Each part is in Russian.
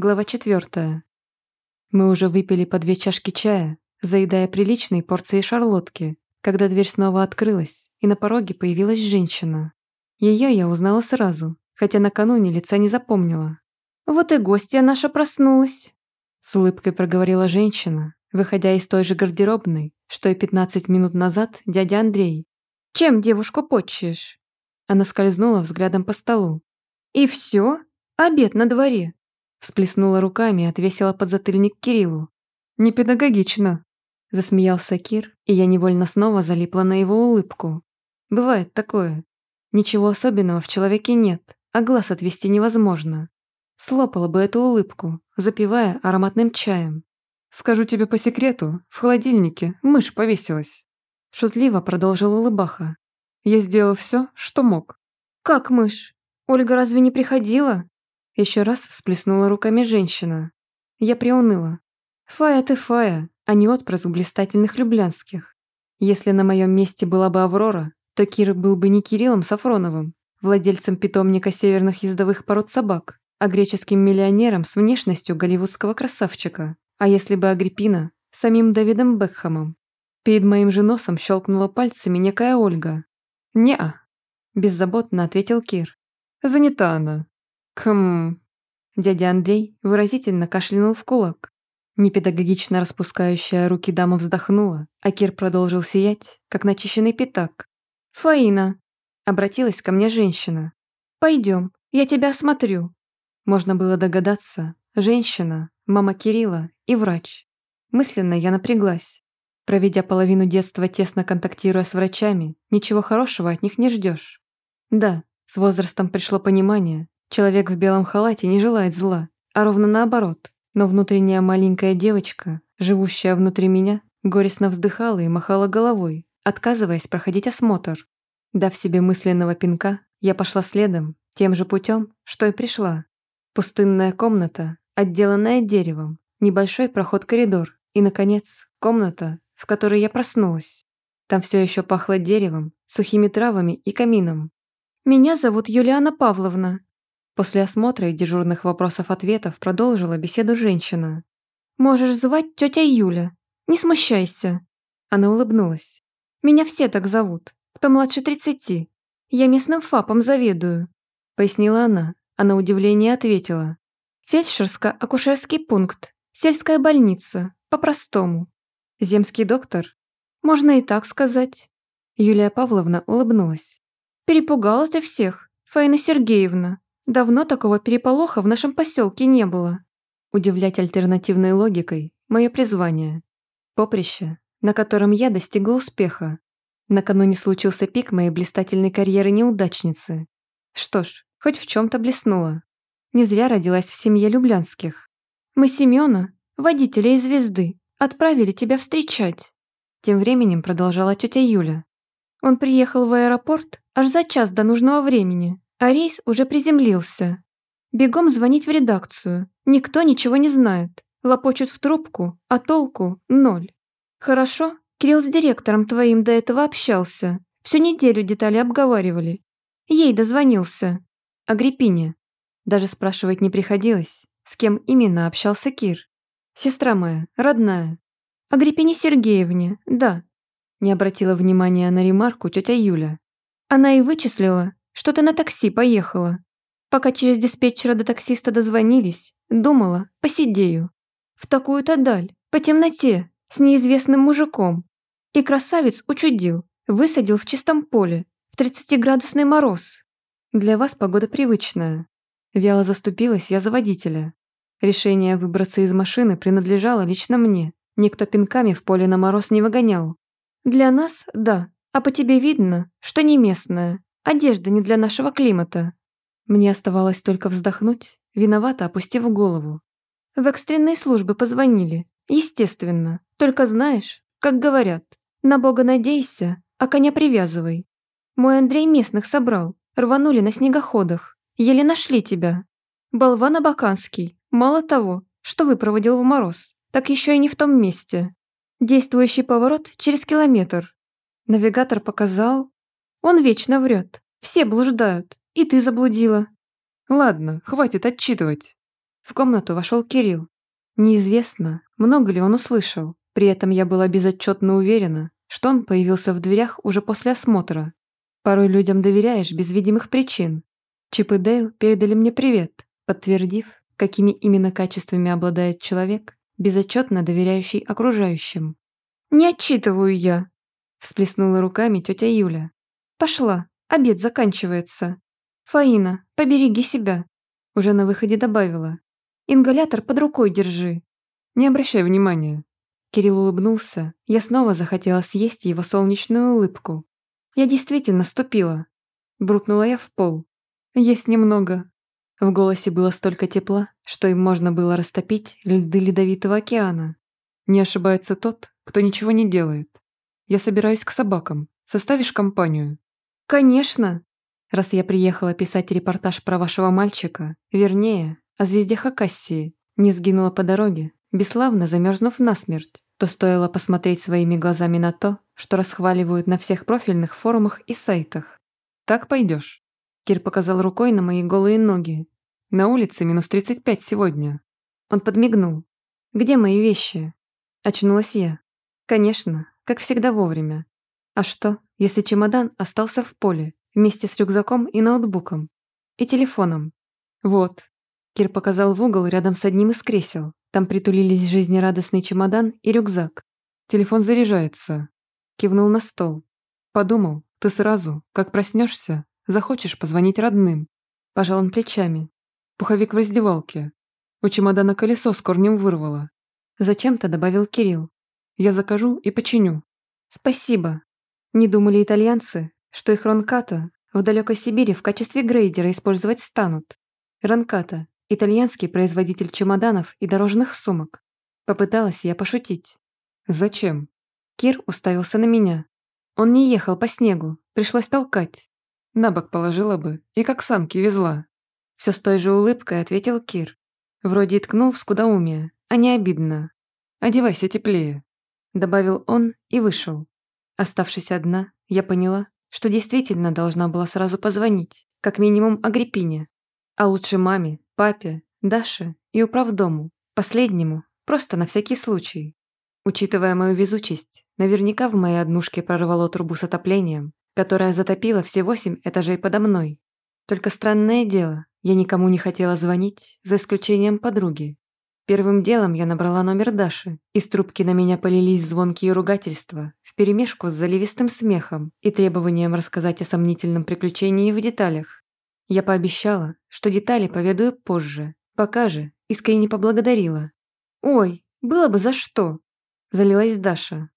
Глава четвертая Мы уже выпили по две чашки чая, заедая приличные порции шарлотки, когда дверь снова открылась, и на пороге появилась женщина. Ее я узнала сразу, хотя накануне лица не запомнила. «Вот и гостья наша проснулась», — с улыбкой проговорила женщина, выходя из той же гардеробной, что и 15 минут назад дядя Андрей. «Чем девушку почешь?» Она скользнула взглядом по столу. «И все? Обед на дворе. Всплеснула руками и отвесила подзатыльник Кириллу. «Непедагогично!» Засмеялся Кир, и я невольно снова залипла на его улыбку. «Бывает такое. Ничего особенного в человеке нет, а глаз отвести невозможно. Слопала бы эту улыбку, запивая ароматным чаем. «Скажу тебе по секрету, в холодильнике мышь повесилась». Шутливо продолжил улыбаха. «Я сделал все, что мог». «Как мышь? Ольга разве не приходила?» Еще раз всплеснула руками женщина. Я приуныла. «Фая ты, Фая, а не отпрос блистательных люблянских. Если на моем месте была бы Аврора, то Кир был бы не Кириллом Сафроновым, владельцем питомника северных ездовых пород собак, а греческим миллионером с внешностью голливудского красавчика, а если бы Агриппина, самим Давидом Бекхэмом. Перед моим же носом щелкнула пальцами некая Ольга. «Не-а», – беззаботно ответил Кир. «Занята она. «Хм...» Дядя Андрей выразительно кашлянул в кулак. Непедагогично распускающая руки дама вздохнула, а Кир продолжил сиять, как начищенный пятак. «Фаина!» — обратилась ко мне женщина. «Пойдем, я тебя осмотрю». Можно было догадаться, женщина, мама Кирилла и врач. Мысленно я напряглась. Проведя половину детства тесно контактируя с врачами, ничего хорошего от них не ждешь. Да, с возрастом пришло понимание, Человек в белом халате не желает зла, а ровно наоборот. Но внутренняя маленькая девочка, живущая внутри меня, горестно вздыхала и махала головой, отказываясь проходить осмотр. Дав себе мысленного пинка, я пошла следом, тем же путем, что и пришла. Пустынная комната, отделанная деревом, небольшой проход-коридор и, наконец, комната, в которой я проснулась. Там все еще пахло деревом, сухими травами и камином. «Меня зовут Юлиана Павловна», После осмотра и дежурных вопросов-ответов продолжила беседу женщина. «Можешь звать тетя Юля. Не смущайся». Она улыбнулась. «Меня все так зовут, кто младше тридцати. Я местным ФАПом заведую», — пояснила она, а на удивление ответила. «Фельдшерско-акушерский пункт, сельская больница, по-простому. Земский доктор? Можно и так сказать». Юлия Павловна улыбнулась. «Перепугала ты всех, Фаина Сергеевна. Давно такого переполоха в нашем поселке не было. Удивлять альтернативной логикой – мое призвание. Поприще, на котором я достигла успеха. Накануне случился пик моей блистательной карьеры неудачницы. Что ж, хоть в чем-то блеснула. Не зря родилась в семье Люблянских. Мы Семена, водителя и звезды, отправили тебя встречать. Тем временем продолжала тетя Юля. Он приехал в аэропорт аж за час до нужного времени, а рейс уже приземлился. Бегом звонить в редакцию. Никто ничего не знает. Лопочут в трубку, а толку – ноль. Хорошо, Кирилл с директором твоим до этого общался. Всю неделю детали обговаривали. Ей дозвонился. О Гриппине. Даже спрашивать не приходилось, с кем именно общался Кир. Сестра моя, родная. О Гриппине Сергеевне, да. Не обратила внимания на ремарку тетя Юля. Она и вычислила, что-то на такси поехала. Пока через диспетчера до таксиста дозвонились, думала, посидею. В такую-то даль, по темноте, с неизвестным мужиком. И красавец учудил, высадил в чистом поле, в 30-градусный мороз. Для вас погода привычная. Вяло заступилась я за водителя. Решение выбраться из машины принадлежало лично мне. Никто пинками в поле на мороз не выгонял. Для нас – да, а по тебе видно, что не местная. Одежда не для нашего климата». Мне оставалось только вздохнуть, виновато опустив голову. В экстренные службы позвонили. Естественно. Только знаешь, как говорят, на бога надейся, а коня привязывай. Мой Андрей местных собрал, рванули на снегоходах. Еле нашли тебя. Болван Абаканский, мало того, что выпроводил в мороз, так еще и не в том месте. Действующий поворот через километр. Навигатор показал, он вечно врет. Все блуждают. И ты заблудила». «Ладно, хватит отчитывать». В комнату вошел Кирилл. Неизвестно, много ли он услышал. При этом я была безотчетно уверена, что он появился в дверях уже после осмотра. Порой людям доверяешь без видимых причин. Чип и Дейл передали мне привет, подтвердив, какими именно качествами обладает человек, безотчетно доверяющий окружающим. «Не отчитываю я», – всплеснула руками тетя Юля. «Пошла, обед заканчивается. Фаина, побереги себя», – уже на выходе добавила. «Ингалятор под рукой держи». «Не обращай внимания». Кирилл улыбнулся. Я снова захотела съесть его солнечную улыбку. Я действительно ступила. Брукнула я в пол. Есть немного. В голосе было столько тепла, что им можно было растопить льды Ледовитого океана. Не ошибается тот, кто ничего не делает. Я собираюсь к собакам. Составишь компанию? «Конечно!» Раз я приехала писать репортаж про вашего мальчика, вернее, о звезде Хакассии, не сгинула по дороге, бесславно замерзнув насмерть, то стоило посмотреть своими глазами на то, что расхваливают на всех профильных форумах и сайтах. «Так пойдешь. Кир показал рукой на мои голые ноги. «На улице минус 35 сегодня». Он подмигнул. «Где мои вещи?» Очнулась я. «Конечно, как всегда вовремя. А что, если чемодан остался в поле, вместе с рюкзаком и ноутбуком? И телефоном? Вот. Кир показал в угол рядом с одним из кресел. Там притулились жизнерадостный чемодан и рюкзак. Телефон заряжается. Кивнул на стол. Подумал, ты сразу, как проснешься, захочешь позвонить родным. Пожал он плечами. Пуховик в раздевалке. У чемодана колесо с корнем вырвало. Зачем-то добавил Кирилл. Я закажу и починю. Спасибо. Не думали итальянцы, что их ронката в далекой Сибири в качестве грейдера использовать станут. Ронката – итальянский производитель чемоданов и дорожных сумок. Попыталась я пошутить. «Зачем?» Кир уставился на меня. Он не ехал по снегу, пришлось толкать. На бок положила бы и как санки везла. Все с той же улыбкой ответил Кир. Вроде и ткнул в скудоумие, а не обидно. «Одевайся теплее», – добавил он и вышел. Оставшись одна, я поняла, что действительно должна была сразу позвонить, как минимум Агриппине, а лучше маме, папе, Даше и управдому, последнему, просто на всякий случай. Учитывая мою везучесть, наверняка в моей однушке прорвало трубу с отоплением, которая затопила все восемь этажей подо мной. Только странное дело, я никому не хотела звонить, за исключением подруги. Первым делом я набрала номер Даши, из трубки на меня полились звонкие ругательства, вперемешку с заливистым смехом и требованием рассказать о сомнительном приключении в деталях. Я пообещала, что детали поведаю позже, пока же искренне поблагодарила. «Ой, было бы за что!» – залилась Даша.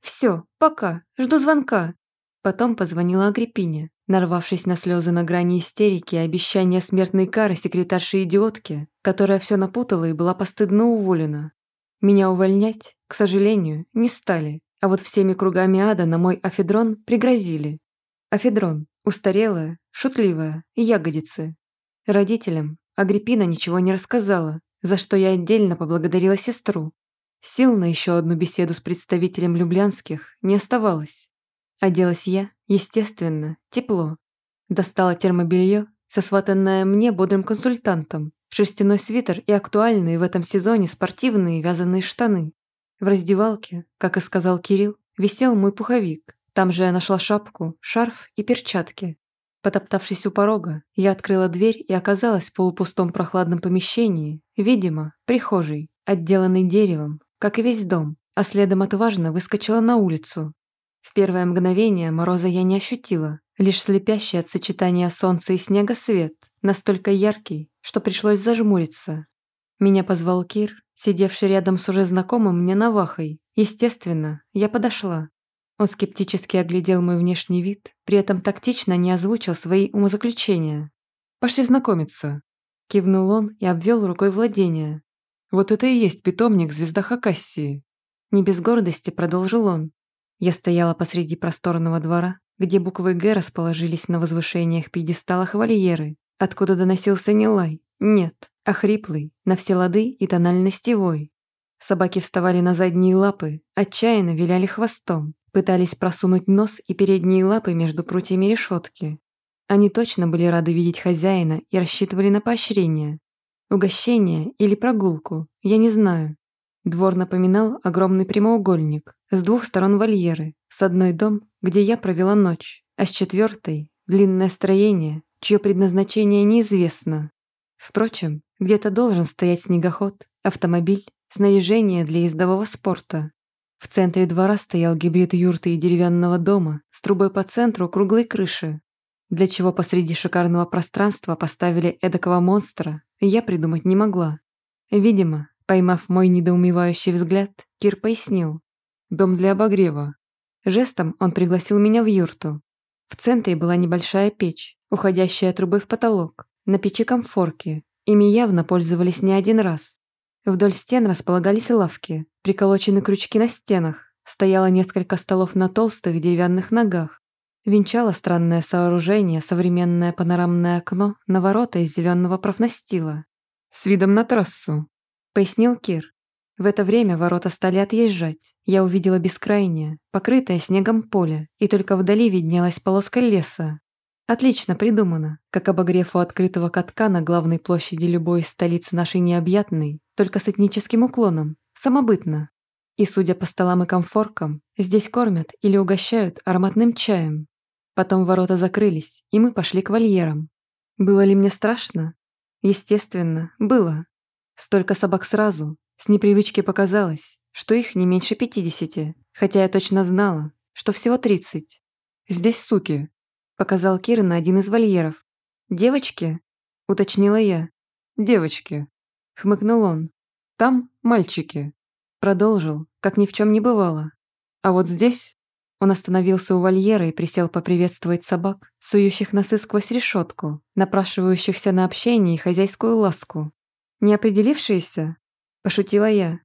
«Все, пока, жду звонка!» Потом позвонила Агриппине, нарвавшись на слезы на грани истерики и обещания смертной кары секретарши-идиотки, которая все напутала и была постыдно уволена. Меня увольнять, к сожалению, не стали, а вот всеми кругами ада на мой афедрон пригрозили. Афедрон – устарелая, шутливая, ягодица. Родителям Агриппина ничего не рассказала, за что я отдельно поблагодарила сестру. Сил на еще одну беседу с представителем Люблянских не оставалось. Оделась я, естественно, тепло. Достала термобелье, сосватанное мне бодрым консультантом, шерстяной свитер и актуальные в этом сезоне спортивные вязаные штаны. В раздевалке, как и сказал Кирилл, висел мой пуховик. Там же я нашла шапку, шарф и перчатки. Потоптавшись у порога, я открыла дверь и оказалась в полупустом прохладном помещении, видимо, прихожей, отделанной деревом, как и весь дом, а следом отважно выскочила на улицу. В первое мгновение мороза я не ощутила, лишь слепящий от сочетания солнца и снега свет, настолько яркий, что пришлось зажмуриться. Меня позвал Кир, сидевший рядом с уже знакомым мне навахой. Естественно, я подошла. Он скептически оглядел мой внешний вид, при этом тактично не озвучил свои умозаключения. «Пошли знакомиться», – кивнул он и обвел рукой владение. «Вот это и есть питомник звезда Хакассии». Не без гордости продолжил он. Я стояла посреди просторного двора, где буквы «Г» расположились на возвышениях пьедесталах вольеры, откуда доносился не лай, нет, а хриплый, на все лады и тонально-стевой. Собаки вставали на задние лапы, отчаянно виляли хвостом, пытались просунуть нос и передние лапы между прутьями решетки. Они точно были рады видеть хозяина и рассчитывали на поощрение. Угощение или прогулку, я не знаю. Двор напоминал огромный прямоугольник, с двух сторон вольеры, с одной дом, где я провела ночь, а с четвертой – длинное строение, чье предназначение неизвестно. Впрочем, где-то должен стоять снегоход, автомобиль, снаряжение для ездового спорта. В центре двора стоял гибрид юрты и деревянного дома с трубой по центру круглой крыши, для чего посреди шикарного пространства поставили эдакого монстра, я придумать не могла. Видимо, поймав мой недоумевающий взгляд, Кир пояснил. «Дом для обогрева». Жестом он пригласил меня в юрту. В центре была небольшая печь, уходящая трубой в потолок на печи комфорки. Ими явно пользовались не один раз. Вдоль стен располагались лавки, приколочены крючки на стенах, стояло несколько столов на толстых деревянных ногах. Венчало странное сооружение современное панорамное окно на ворота из зеленого профнастила. «С видом на трассу», — пояснил Кир. В это время ворота стали отъезжать. Я увидела бескрайнее, покрытое снегом поле, и только вдали виднелась полоска леса, Отлично придумано, как обогрев у открытого катка на главной площади любой из столиц нашей необъятной, только с этническим уклоном, самобытно. И, судя по столам и комфоркам, здесь кормят или угощают ароматным чаем. Потом ворота закрылись, и мы пошли к вольерам. Было ли мне страшно? Естественно, было. Столько собак сразу, с непривычки показалось, что их не меньше пятидесяти, хотя я точно знала, что всего тридцать. «Здесь суки», Показал Кира на один из вольеров. «Девочки?» – уточнила я. «Девочки», – хмыкнул он. «Там мальчики». Продолжил, как ни в чем не бывало. «А вот здесь?» Он остановился у вольера и присел поприветствовать собак, сующих носы сквозь решетку, напрашивающихся на общение и хозяйскую ласку. «Не определившиеся?» – пошутила я.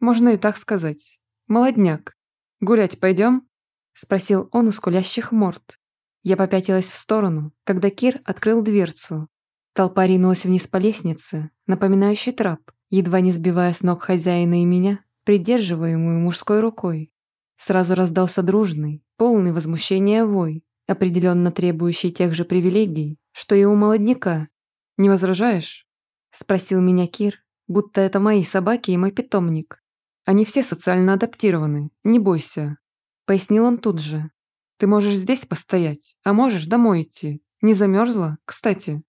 «Можно и так сказать. Молодняк. Гулять пойдем?» – спросил он у скулящих морд. Я попятилась в сторону, когда Кир открыл дверцу. Толпа ринулась вниз по лестнице, напоминающей трап, едва не сбивая с ног хозяина и меня, придерживаемую мужской рукой. Сразу раздался дружный, полный возмущения вой, определенно требующий тех же привилегий, что и у молодняка. «Не возражаешь?» – спросил меня Кир, будто это мои собаки и мой питомник. «Они все социально адаптированы, не бойся», – пояснил он тут же, ты можешь здесь постоять, а можешь домой идти. Не замерзла, кстати?»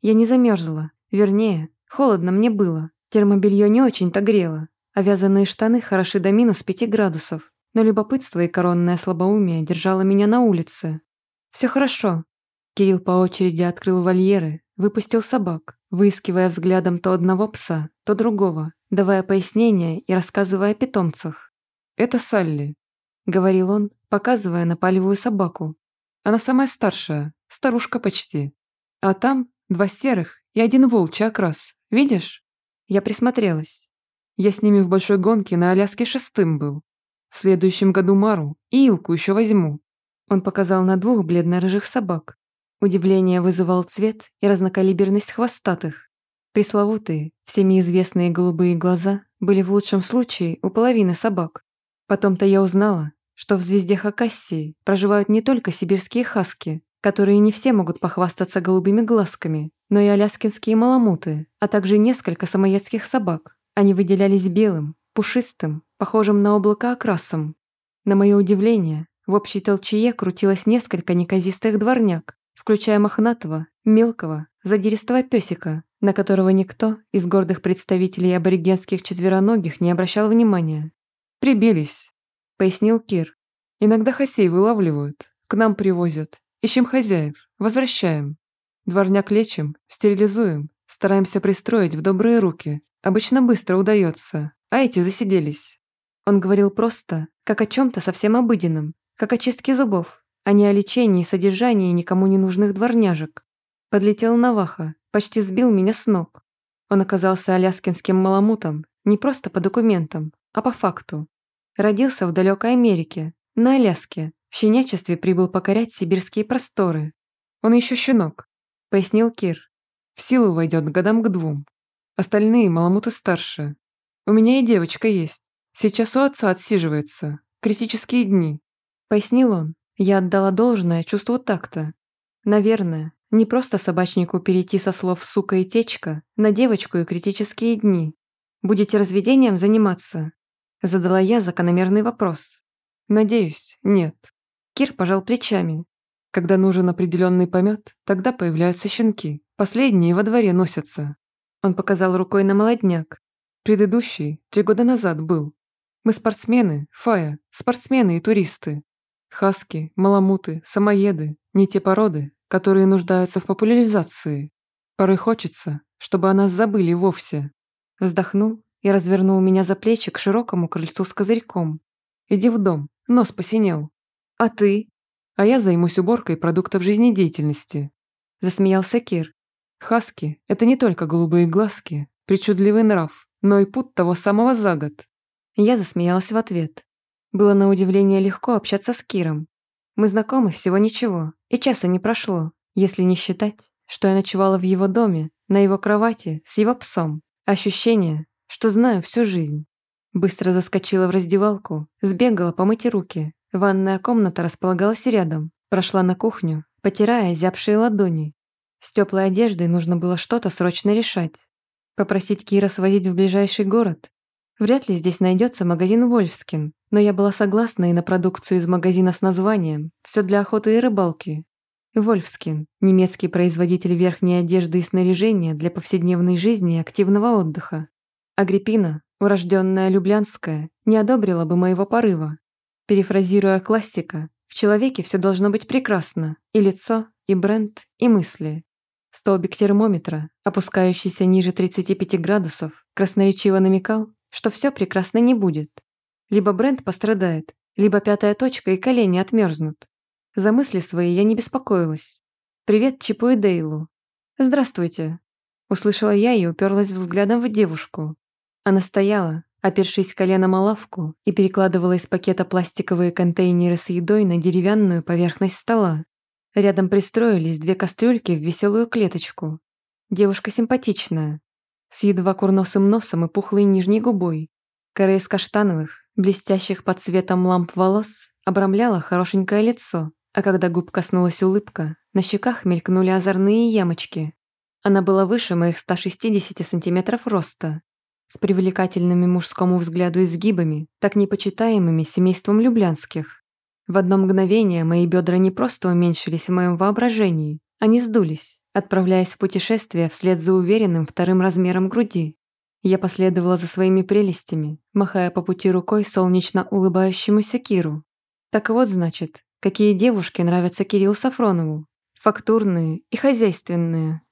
Я не замерзла. Вернее, холодно мне было. Термобелье не очень-то грело, а вязаные штаны хороши до минус пяти градусов. Но любопытство и коронное слабоумие держало меня на улице. Все хорошо». Кирилл по очереди открыл вольеры, выпустил собак, выискивая взглядом то одного пса, то другого, давая пояснения и рассказывая о питомцах. «Это Салли», — говорил он, показывая на палевую собаку. Она самая старшая, старушка почти. А там два серых и один волчий окрас, видишь? Я присмотрелась. Я с ними в большой гонке на Аляске шестым был. В следующем году Мару и Илку еще возьму. Он показал на двух бледно-рыжих собак. Удивление вызывал цвет и разнокалиберность хвостатых. Пресловутые, всеми известные голубые глаза были в лучшем случае у половины собак. Потом-то я узнала, что в звезде Хакассии проживают не только сибирские хаски, которые не все могут похвастаться голубыми глазками, но и аляскинские маламуты, а также несколько самоедских собак. Они выделялись белым, пушистым, похожим на облако окрасом. На мое удивление, в общей толчее крутилось несколько неказистых дворняк, включая мохнатого, мелкого, задиристого песика, на которого никто из гордых представителей аборигенских четвероногих не обращал внимания. «Прибились», — пояснил Кир. «Иногда хосей вылавливают, к нам привозят. Ищем хозяев, возвращаем. Дворняк лечим, стерилизуем, стараемся пристроить в добрые руки. Обычно быстро удается, а эти засиделись». Он говорил просто, как о чем-то совсем обыденном, как о чистке зубов, а не о лечении и содержании никому не нужных дворняжек. Подлетел Наваха, почти сбил меня с ног. Он оказался аляскинским маламутом, не просто по документам, а по факту. Родился в далекой Америке, на Аляске. В щенячестве прибыл покорять сибирские просторы. Он еще щенок, пояснил Кир. В силу войдет годам к двум. Остальные маломуты старше. У меня и девочка есть. Сейчас у отца отсиживается. Критические дни. Пояснил он. Я отдала должное чувству такта. Наверное, не просто собачнику перейти со слов «сука» и «течка» на девочку и критические дни. Будете разведением заниматься, Задала я закономерный вопрос. Надеюсь, нет. Кир пожал плечами. Когда нужен определенный помет, тогда появляются щенки. Последние во дворе носятся. Он показал рукой на молодняк. Предыдущий три года назад был. Мы спортсмены, Фая, спортсмены и туристы. Хаски, маламуты, самоеды, не те породы, которые нуждаются в популяризации. Порой хочется, чтобы о нас забыли вовсе. Вздохнул и развернул меня за плечи к широкому крыльцу с козырьком. «Иди в дом, нос посинел. А ты?» «А я займусь уборкой продуктов жизнедеятельности», – засмеялся Кир. «Хаски – это не только голубые глазки, причудливый нрав, но и путь того самого за год». Я засмеялась в ответ. Было на удивление легко общаться с Киром. Мы знакомы всего ничего, и часа не прошло, если не считать, что я ночевала в его доме, на его кровати, с его псом. Ощущение, что знаю всю жизнь. Быстро заскочила в раздевалку, сбегала помыть руки. Ванная комната располагалась рядом. Прошла на кухню, потирая зябшие ладони. С теплой одеждой нужно было что-то срочно решать. Попросить Кира свозить в ближайший город. Вряд ли здесь найдется магазин «Вольфскин», но я была согласна и на продукцию из магазина с названием «Все для охоты и рыбалки». «Вольфскин» – немецкий производитель верхней одежды и снаряжения для повседневной жизни и активного отдыха. Агриппина, урожденная Люблянская, не одобрила бы моего порыва. Перефразируя классика, в человеке все должно быть прекрасно, и лицо, и бренд, и мысли. Столбик термометра, опускающийся ниже 35 градусов, красноречиво намекал, что все прекрасно не будет. Либо бренд пострадает, либо пятая точка и колени отмерзнут. За мысли свои я не беспокоилась. «Привет Чипу и Дейлу». «Здравствуйте». Услышала я и уперлась взглядом в девушку, она стояла, опершись коленом о лавку, и перекладывала из пакета пластиковые контейнеры с едой на деревянную поверхность стола. Рядом пристроились две кастрюльки в веселую клеточку. Девушка симпатичная, с едва курносым носом и пухлой нижней губой. Кора из каштановых, блестящих под цветом ламп волос, обрамляла хорошенькое лицо, а когда губ коснулась улыбка, на щеках мелькнули озорные ямочки. Она была выше моих 160 сантиметров роста с привлекательными мужскому взгляду изгибами, так непочитаемыми семейством Люблянских. В одно мгновение мои бедра не просто уменьшились в моем воображении, они сдулись, отправляясь в путешествие вслед за уверенным вторым размером груди. Я последовала за своими прелестями, махая по пути рукой солнечно улыбающемуся Киру. Так вот, значит, какие девушки нравятся Кириллу Сафронову. Фактурные и хозяйственные.